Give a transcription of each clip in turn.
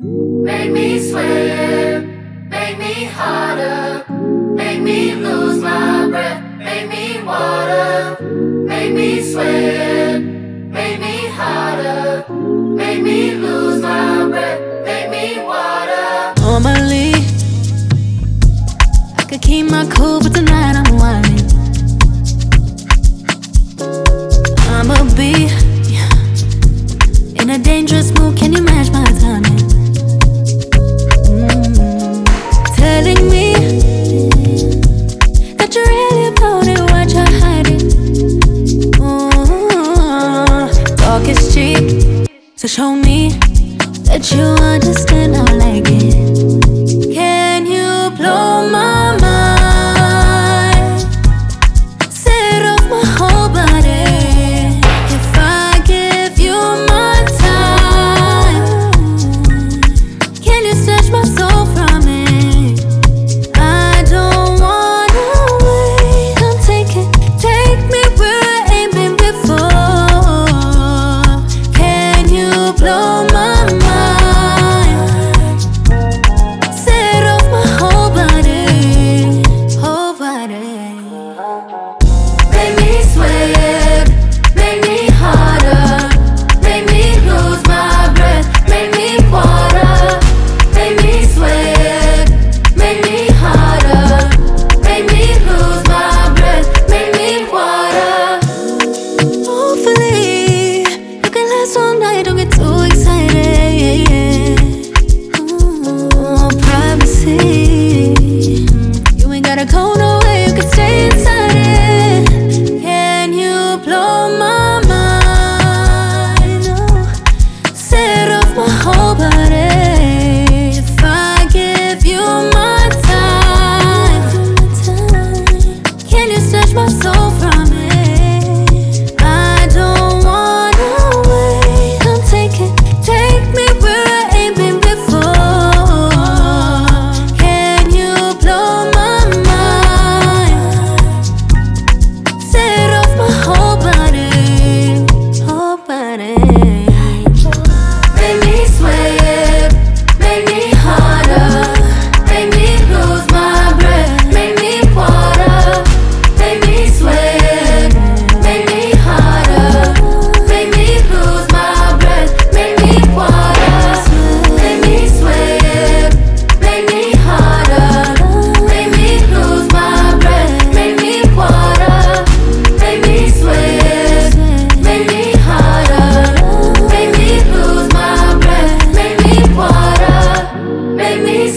Make me swear, make me harder, make me lose my breath, make me water, make me swear, make me harder, make me lose my breath, make me water. Normally, I could keep my cool, but tonight I'm whining. that you understand. I like it.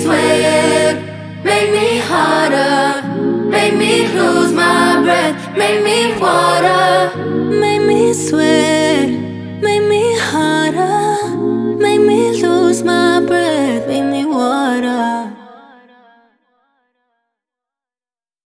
sweat, make me harder, make me lose my breath, make me water, make me sweat, make me harder, make me lose my breath, make me.